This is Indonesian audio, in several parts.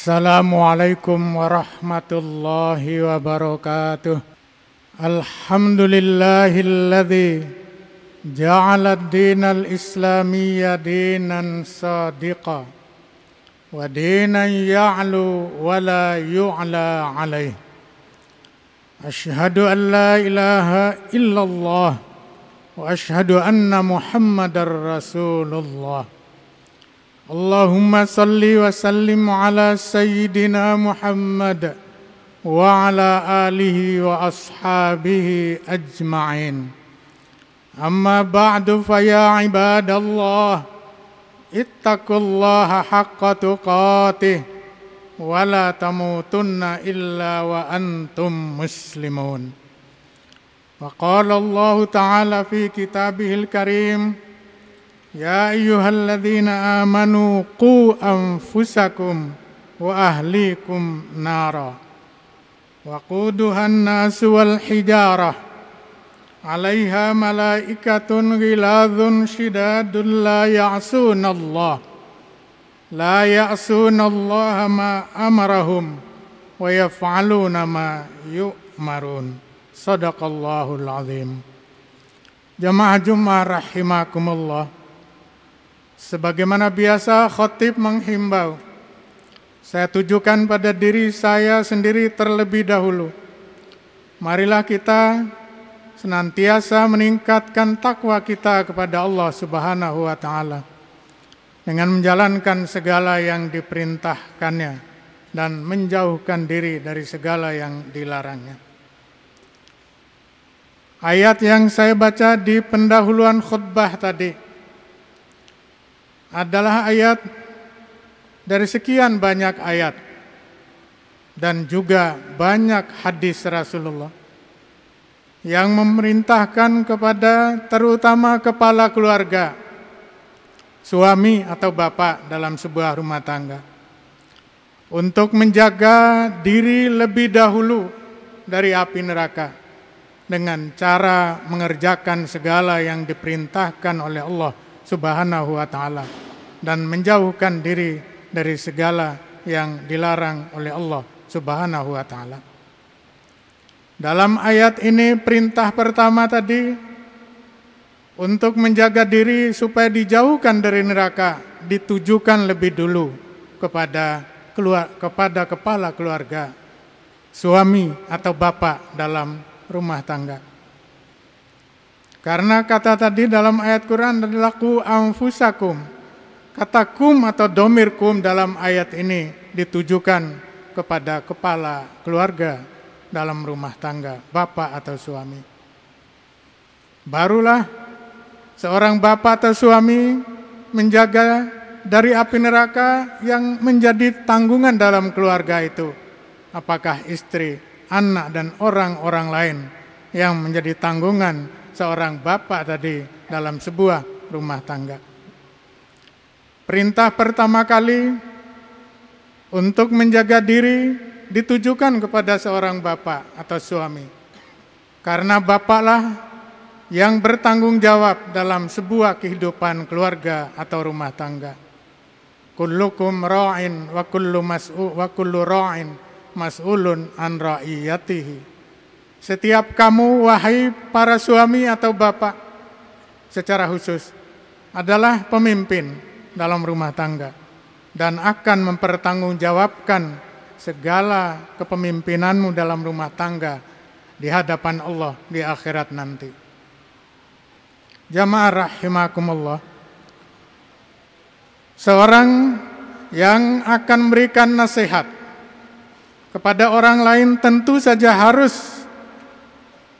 السلام عليكم ورحمة الله وبركاته. الحمد لله الذي جعل الدين الإسلامي دينا صادقا ودينا يعلو ولا يعلى عليه. أشهد أن لا إله إلا الله وأشهد أن محمد رسول الله. اللهم صل وسلم على سيدنا محمد وعلى آله وأصحابه أجمعين. أما بعد فيا عباد الله اتقوا الله حق تقاته ولا تموتن إلا وأنتم مسلمون. وقال الله تعالى في كتابه الكريم يا أيها الذين آمنوا قوا أنفسكم وأهليكم نارا وقودها الناس والحجارة عليها ملائكة غلاظ شداد لا يعصون الله لا يعصون الله ما أمرهم ويفعلون ما يؤمرون. صدق الله العظيم. Jamaah Jumat rahimakumullah Sebagaimana biasa khotib menghimbau Saya tujukan pada diri saya sendiri terlebih dahulu Marilah kita senantiasa meningkatkan takwa kita kepada Allah Subhanahu wa taala dengan menjalankan segala yang diperintahkannya dan menjauhkan diri dari segala yang dilarangnya. Ayat yang saya baca di pendahuluan khutbah tadi adalah ayat dari sekian banyak ayat dan juga banyak hadis Rasulullah yang memerintahkan kepada terutama kepala keluarga, suami atau bapak dalam sebuah rumah tangga untuk menjaga diri lebih dahulu dari api neraka dengan cara mengerjakan segala yang diperintahkan oleh Allah Subhanahu wa taala dan menjauhkan diri dari segala yang dilarang oleh Allah Subhanahu wa taala. Dalam ayat ini perintah pertama tadi untuk menjaga diri supaya dijauhkan dari neraka ditujukan lebih dulu kepada keluar kepada kepala keluarga, suami atau bapak dalam rumah tangga. Karena kata tadi dalam ayat Quran adalah ku anfusakum. Kata kum atau domir kum dalam ayat ini ditujukan kepada kepala keluarga dalam rumah tangga, bapak atau suami. Barulah seorang bapak atau suami menjaga dari api neraka yang menjadi tanggungan dalam keluarga itu. Apakah istri, anak dan orang-orang lain yang menjadi tanggungan seorang bapak tadi dalam sebuah rumah tangga. Perintah pertama kali untuk menjaga diri ditujukan kepada seorang bapak atau suami. Karena bapaklah yang bertanggung jawab dalam sebuah kehidupan keluarga atau rumah tangga. Kullukum ra'in wa kullu mas'u wa kullu ra'in mas'ulun an ra'iyatihi. Setiap kamu wahai para suami atau bapak secara khusus adalah pemimpin dalam rumah tangga dan akan mempertanggungjawabkan segala kepemimpinanmu dalam rumah tangga di hadapan Allah di akhirat nanti. Jamaah rahimakumullah. Seorang yang akan memberikan nasihat kepada orang lain tentu saja harus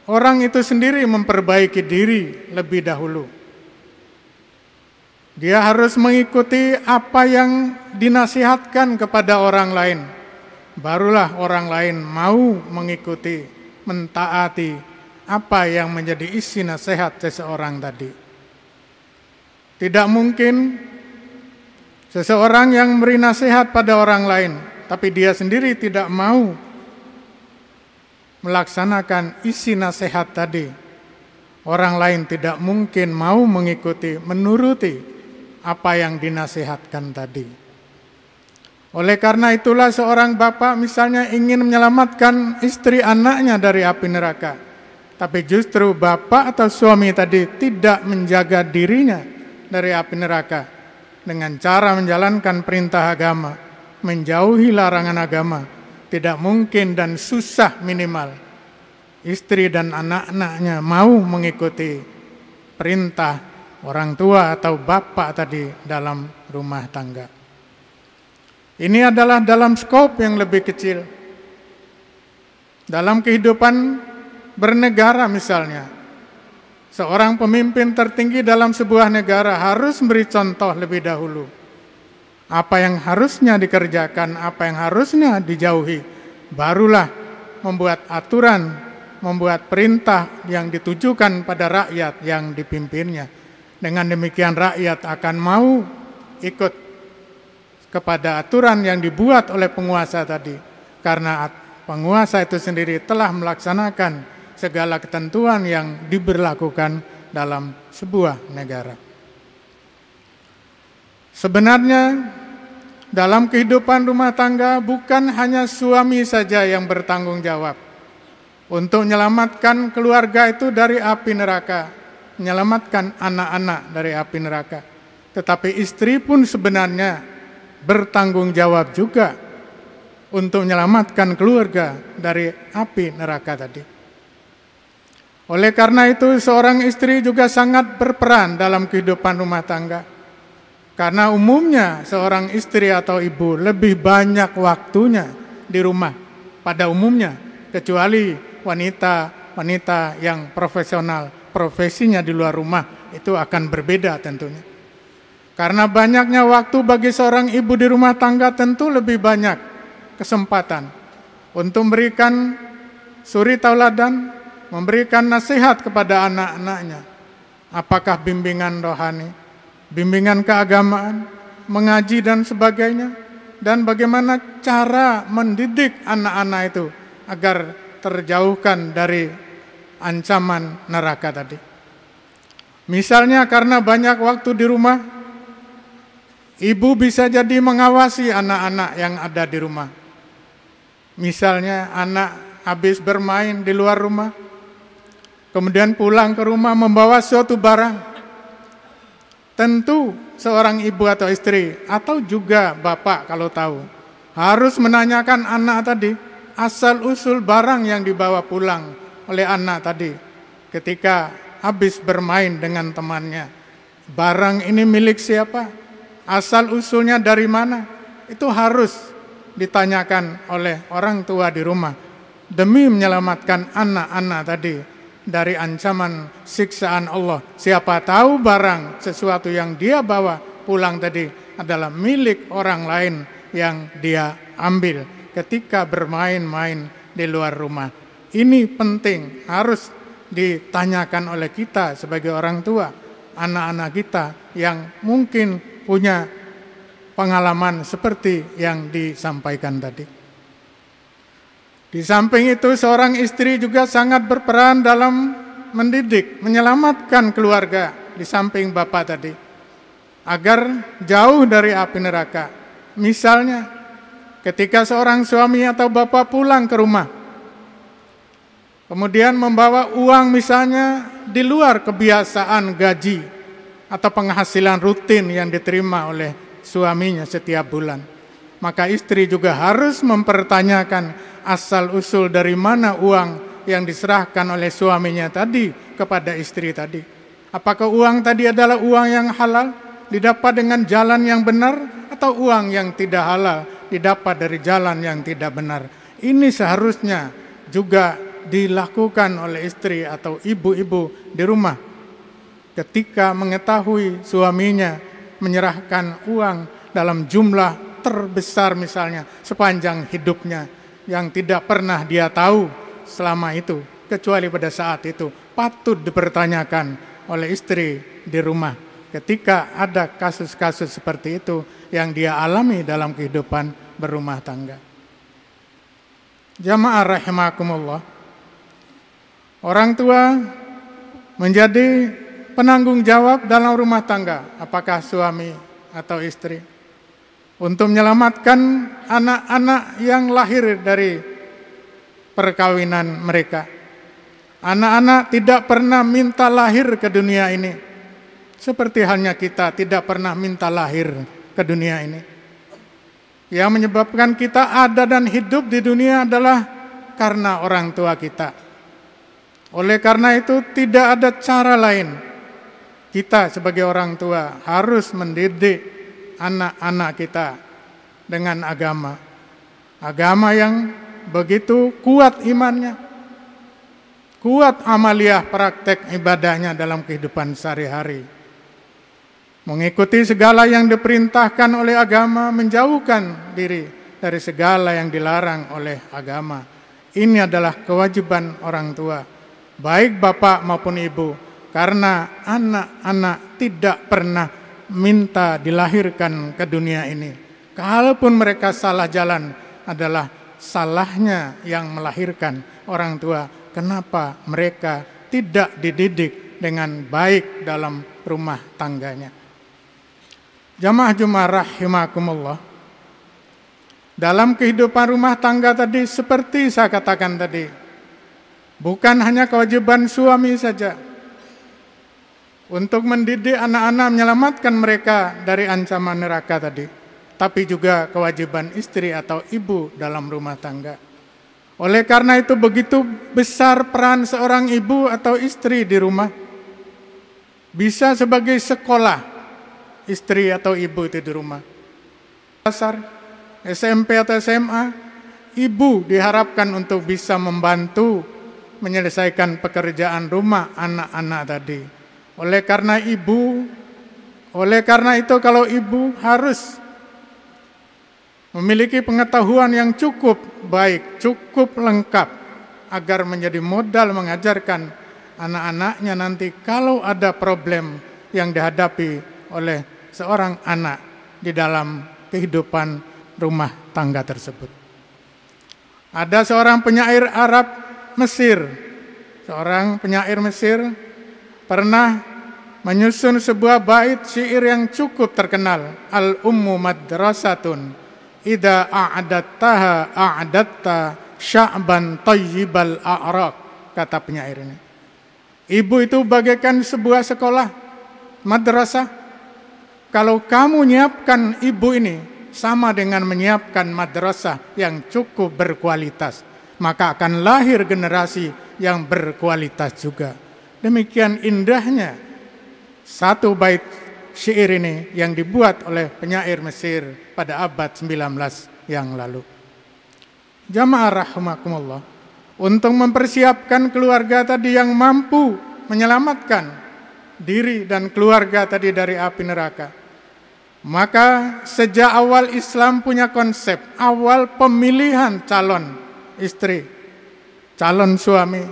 orang itu sendiri memperbaiki diri lebih dahulu. Dia harus mengikuti apa yang dinasihatkan kepada orang lain. Barulah orang lain mau mengikuti, mentaati apa yang menjadi isi nasihat seseorang tadi. Tidak mungkin seseorang yang memberi nasihat pada orang lain tapi dia sendiri tidak mau melaksanakan isi nasihat tadi. Orang lain tidak mungkin mau mengikuti, menuruti apa yang dinasihatkan tadi. Oleh karena itulah seorang bapak misalnya ingin menyelamatkan istri anaknya dari api neraka. Tapi justru bapak atau suami tadi tidak menjaga dirinya dari api neraka dengan cara menjalankan perintah agama, menjauhi larangan agama. Tidak mungkin dan susah minimal istri dan anak-anaknya mau mengikuti perintah orang tua atau bapak tadi dalam rumah tangga. Ini adalah dalam skop yang lebih kecil. Dalam kehidupan bernegara misalnya, seorang pemimpin tertinggi dalam sebuah negara harus memberi contoh lebih dahulu. Apa yang harusnya dikerjakan, apa yang harusnya dijauhi, barulah membuat aturan, membuat perintah yang ditujukan pada rakyat yang dipimpinnya. Dengan demikian rakyat akan mau ikut kepada aturan yang dibuat oleh penguasa tadi karena penguasa itu sendiri telah melaksanakan segala ketentuan yang diberlakukan dalam sebuah negara. Sebenarnya dalam kehidupan rumah tangga bukan hanya suami saja yang bertanggung jawab untuk menyelamatkan keluarga itu dari api neraka, menyelamatkan anak-anak dari api neraka. Tetapi istri pun sebenarnya bertanggung jawab juga untuk menyelamatkan keluarga dari api neraka tadi. Oleh karena itu, seorang istri juga sangat berperan dalam kehidupan rumah tangga. Karena umumnya seorang istri atau ibu lebih banyak waktunya di rumah pada umumnya, kecuali wanita-wanita yang profesional, profesinya di luar rumah itu akan berbeda tentunya. Karena banyaknya waktu bagi seorang ibu di rumah tangga tentu lebih banyak kesempatan untuk memberikan suri tauladan, memberikan nasihat kepada anak-anaknya. Apakah bimbingan rohani, bimbingan keagamaan, mengaji dan sebagainya, dan bagaimana cara mendidik anak-anak itu agar terjauhkan dari ancaman neraka tadi. Misalnya karena banyak waktu di rumah, Ibu bisa jadi mengawasi anak-anak yang ada di rumah. Misalnya anak habis bermain di luar rumah, kemudian pulang ke rumah membawa suatu barang. Tentu seorang ibu atau istri atau juga bapak kalau tahu harus menanyakan anak tadi asal usul barang yang dibawa pulang oleh anak tadi ketika habis bermain dengan temannya. Barang ini milik siapa? asal usulnya dari mana, itu harus ditanyakan oleh orang tua di rumah demi menyelamatkan anak-anak tadi dari ancaman siksaan Allah. Siapa tahu barang sesuatu yang dia bawa pulang tadi adalah milik orang lain yang dia ambil ketika bermain-main di luar rumah. Ini penting, harus ditanyakan oleh kita sebagai orang tua, anak-anak kita yang mungkin punya pengalaman seperti yang disampaikan tadi. Di samping itu seorang istri juga sangat berperan dalam mendidik, menyelamatkan keluarga di samping bapak tadi agar jauh dari api neraka. Misalnya ketika seorang suami atau bapak pulang ke rumah kemudian membawa uang misalnya di luar kebiasaan gaji atau penghasilan rutin yang diterima oleh suaminya setiap bulan. Maka istri juga harus mempertanyakan asal-usul dari mana uang yang diserahkan oleh suaminya tadi kepada istri tadi. Apakah uang tadi adalah uang yang halal, didapat dengan jalan yang benar, atau uang yang tidak halal, didapat dari jalan yang tidak benar. Ini seharusnya juga dilakukan oleh istri atau ibu-ibu di rumah ketika mengetahui suaminya menyerahkan uang dalam jumlah terbesar misalnya sepanjang hidupnya yang tidak pernah dia tahu selama itu kecuali pada saat itu patut dipertanyakan oleh istri di rumah ketika ada kasus-kasus seperti itu yang dia alami dalam kehidupan berumah tangga. Jamaah rahimakumullah. Orang tua menjadi penanggung jawab dalam rumah tangga, apakah suami atau istri. Untuk menyelamatkan anak-anak yang lahir dari perkawinan mereka. Anak-anak tidak pernah minta lahir ke dunia ini. Seperti halnya kita tidak pernah minta lahir ke dunia ini. Yang menyebabkan kita ada dan hidup di dunia adalah karena orang tua kita. Oleh karena itu tidak ada cara lain. Kita sebagai orang tua harus mendidik anak-anak kita dengan agama. Agama yang begitu kuat imannya, kuat amaliah praktek ibadahnya dalam kehidupan sehari-hari. Mengikuti segala yang diperintahkan oleh agama, menjauhkan diri dari segala yang dilarang oleh agama. Ini adalah kewajiban orang tua, baik bapak maupun ibu, karena anak-anak tidak pernah minta dilahirkan ke dunia ini. Kalaupun mereka salah jalan adalah salahnya yang melahirkan orang tua. Kenapa mereka tidak dididik dengan baik dalam rumah tangganya? Jamaah Jumat rahimakumullah. Dalam kehidupan rumah tangga tadi seperti saya katakan tadi, bukan hanya kewajiban suami saja, untuk mendidik anak-anak menyelamatkan mereka dari ancaman neraka tadi, tapi juga kewajiban istri atau ibu dalam rumah tangga. Oleh karena itu begitu besar peran seorang ibu atau istri di rumah. Bisa sebagai sekolah istri atau ibu itu di rumah. Dasar SMP atau SMA, ibu diharapkan untuk bisa membantu menyelesaikan pekerjaan rumah anak-anak tadi oleh karena ibu, oleh karena itu kalau ibu harus memiliki pengetahuan yang cukup baik, cukup lengkap agar menjadi modal mengajarkan anak-anaknya nanti kalau ada problem yang dihadapi oleh seorang anak di dalam kehidupan rumah tangga tersebut. Ada seorang penyair Arab Mesir, seorang penyair Mesir pernah menyusun sebuah bait syair yang cukup terkenal al ummu madrasatun. Ida a'adattaha a'adatta sya'ban tayyibal a'raq kata penyair ini. Ibu itu bagaikan sebuah sekolah madrasah. Kalau kamu nyiapkan ibu ini sama dengan menyiapkan madrasah yang cukup berkualitas maka akan lahir generasi yang berkualitas juga. Demikian indahnya satu bait syair ini yang dibuat oleh penyair Mesir pada abad 19 yang lalu. Jamaah rahimakumullah, untuk mempersiapkan keluarga tadi yang mampu menyelamatkan diri dan keluarga tadi dari api neraka. Maka sejak awal Islam punya konsep awal pemilihan calon istri, calon suami,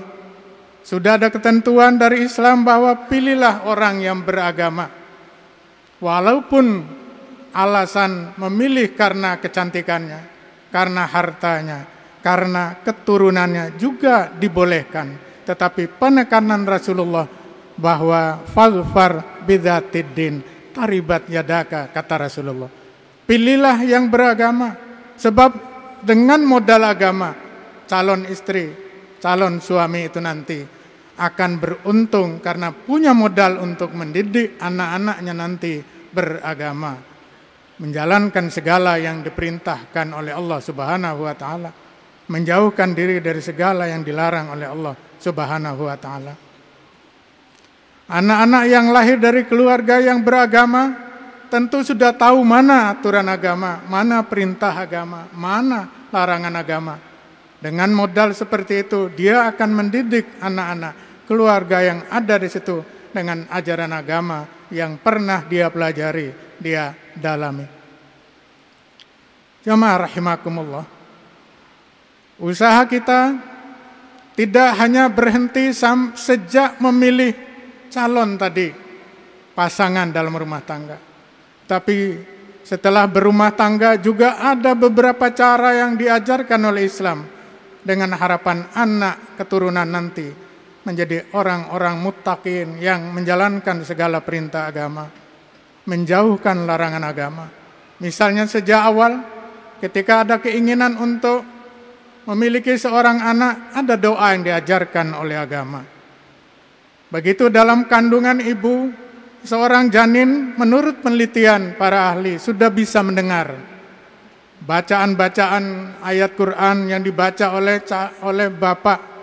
sudah ada ketentuan dari Islam bahwa pilihlah orang yang beragama. Walaupun alasan memilih karena kecantikannya, karena hartanya, karena keturunannya juga dibolehkan. Tetapi penekanan Rasulullah bahwa falfar bidatiddin taribat yadaka kata Rasulullah. Pilihlah yang beragama sebab dengan modal agama calon istri, calon suami itu nanti akan beruntung karena punya modal untuk mendidik anak-anaknya nanti beragama, menjalankan segala yang diperintahkan oleh Allah Subhanahu wa taala, menjauhkan diri dari segala yang dilarang oleh Allah Subhanahu wa taala. Anak-anak yang lahir dari keluarga yang beragama tentu sudah tahu mana aturan agama, mana perintah agama, mana larangan agama. Dengan modal seperti itu, dia akan mendidik anak-anak keluarga yang ada di situ dengan ajaran agama yang pernah dia pelajari, dia dalami. Jamaah rahimakumullah. Usaha kita tidak hanya berhenti sejak memilih calon tadi, pasangan dalam rumah tangga. Tapi setelah berumah tangga juga ada beberapa cara yang diajarkan oleh Islam dengan harapan anak keturunan nanti menjadi orang-orang muttaqin yang menjalankan segala perintah agama, menjauhkan larangan agama. Misalnya sejak awal ketika ada keinginan untuk memiliki seorang anak, ada doa yang diajarkan oleh agama. Begitu dalam kandungan ibu, seorang janin menurut penelitian para ahli sudah bisa mendengar bacaan-bacaan ayat Quran yang dibaca oleh oleh bapak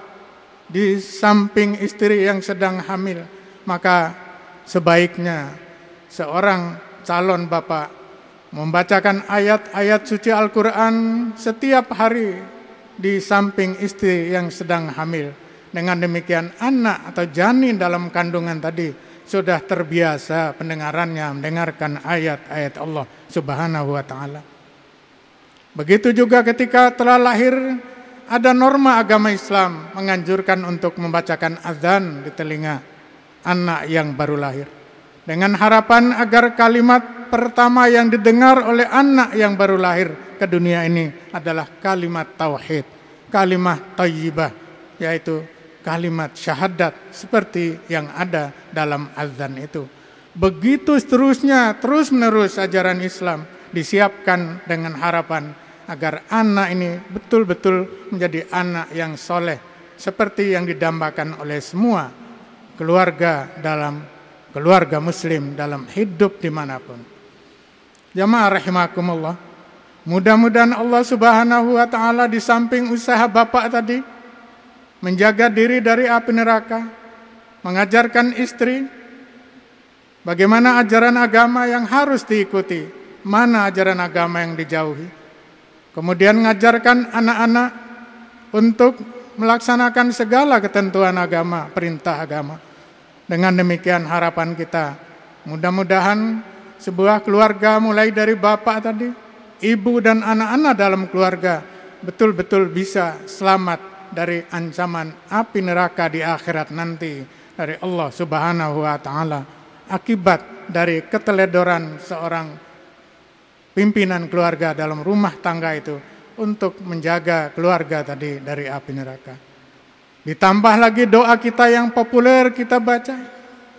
di samping istri yang sedang hamil, maka sebaiknya seorang calon bapak membacakan ayat-ayat suci Al-Quran setiap hari di samping istri yang sedang hamil. Dengan demikian anak atau janin dalam kandungan tadi sudah terbiasa pendengarannya mendengarkan ayat-ayat Allah Subhanahu wa taala. Begitu juga ketika telah lahir ada norma agama Islam menganjurkan untuk membacakan azan di telinga anak yang baru lahir dengan harapan agar kalimat pertama yang didengar oleh anak yang baru lahir ke dunia ini adalah kalimat tauhid, kalimat tayyibah, yaitu kalimat syahadat seperti yang ada dalam azan itu. Begitu seterusnya, terus menerus ajaran Islam disiapkan dengan harapan agar anak ini betul-betul menjadi anak yang soleh seperti yang didambakan oleh semua keluarga dalam keluarga muslim dalam hidup di mana pun. Jamaah rahimakumullah. Mudah-mudahan Allah Subhanahu wa taala di samping usaha Bapak tadi menjaga diri dari api neraka, mengajarkan istri bagaimana ajaran agama yang harus diikuti, mana ajaran agama yang dijauhi. Kemudian mengajarkan anak-anak untuk melaksanakan segala ketentuan agama, perintah agama. Dengan demikian harapan kita, mudah-mudahan sebuah keluarga mulai dari bapak tadi, ibu dan anak-anak dalam keluarga betul-betul bisa selamat dari ancaman api neraka di akhirat nanti dari Allah Subhanahu wa taala akibat dari keteledoran seorang pimpinan keluarga dalam rumah tangga itu untuk menjaga keluarga tadi dari api neraka. Ditambah lagi doa kita yang populer kita baca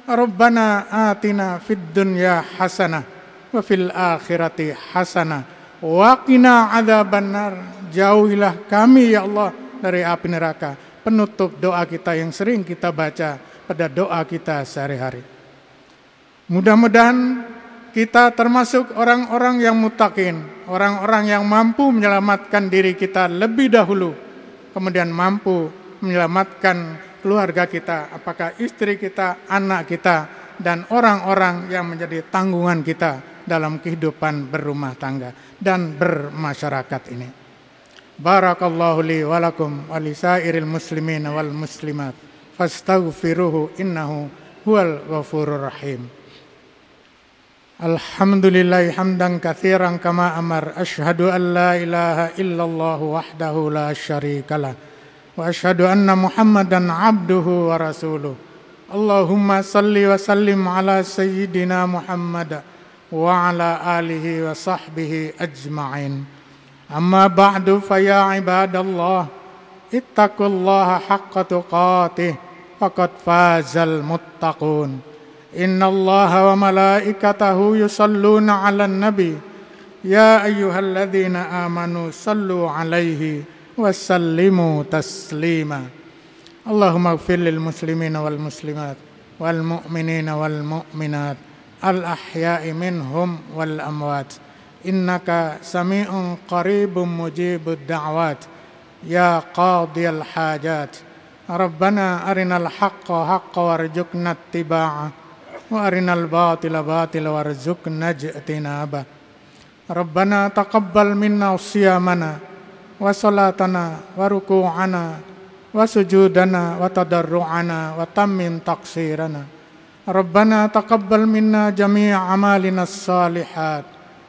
Rabbana atina fid dunya hasanah wa fil akhirati hasanah wa qina adzabannar. Jauhilah kami ya Allah dari api neraka. Penutup doa kita yang sering kita baca pada doa kita sehari-hari. Mudah-mudahan kita termasuk orang-orang yang mutakin, orang-orang yang mampu menyelamatkan diri kita lebih dahulu, kemudian mampu menyelamatkan keluarga kita, apakah istri kita, anak kita, dan orang-orang yang menjadi tanggungan kita dalam kehidupan berumah tangga dan bermasyarakat ini. Barakallahu li walakum walisairil muslimin wal muslimat fastaghfiruhu innahu huwal ghafurur rahim. Alhamdulillah hamdan katsiran kama amar asyhadu an la ilaha illallah wahdahu la syarikalah واشهد ان محمدا عبده ورسوله اللهم صل وسلم على سيدنا محمد وعلى اله وصحبه اجمعين اما بعد فيا عباد الله اتقوا الله حق تقاته فقد فاز المتقون إن الله وملائكته يصلون على النبي. يا أيها الذين آمنوا صلوا عليه وسلموا تسليما. اللهم اغفر للمسلمين والمسلمات والمؤمنين والمؤمنات الأحياء منهم والأموات. إنك سميع قريب مجيب الدعوات. يا قاضي الحاجات. ربنا أرنا الحق حق وارزقنا اتباعه. وأرنا الباطل باطلا وارزقنا اجتنابه. ربنا تقبل منا صيامنا وصلاتنا وركوعنا وسجودنا وتضرعنا وتمن تقصيرنا. ربنا تقبل منا جميع أعمالنا الصالحات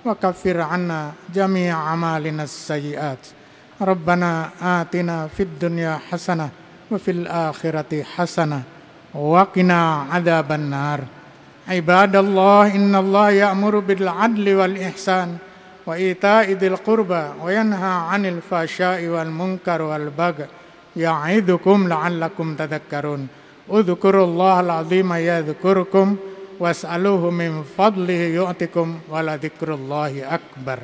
وكفر عنا جميع أعمالنا السيئات. ربنا آتنا في الدنيا حسنة وفي الآخرة حسنة وقنا عذاب النار. عباد الله إن الله يأمر بالعدل والإحسان وإيتاء ذي القربى وينهى عن الفحشاء والمنكر والبغي يعظكم لعلكم تذكرون. اذكروا الله العظيم يذكركم واسألوه من فضله يؤتكم ولذكر الله أكبر.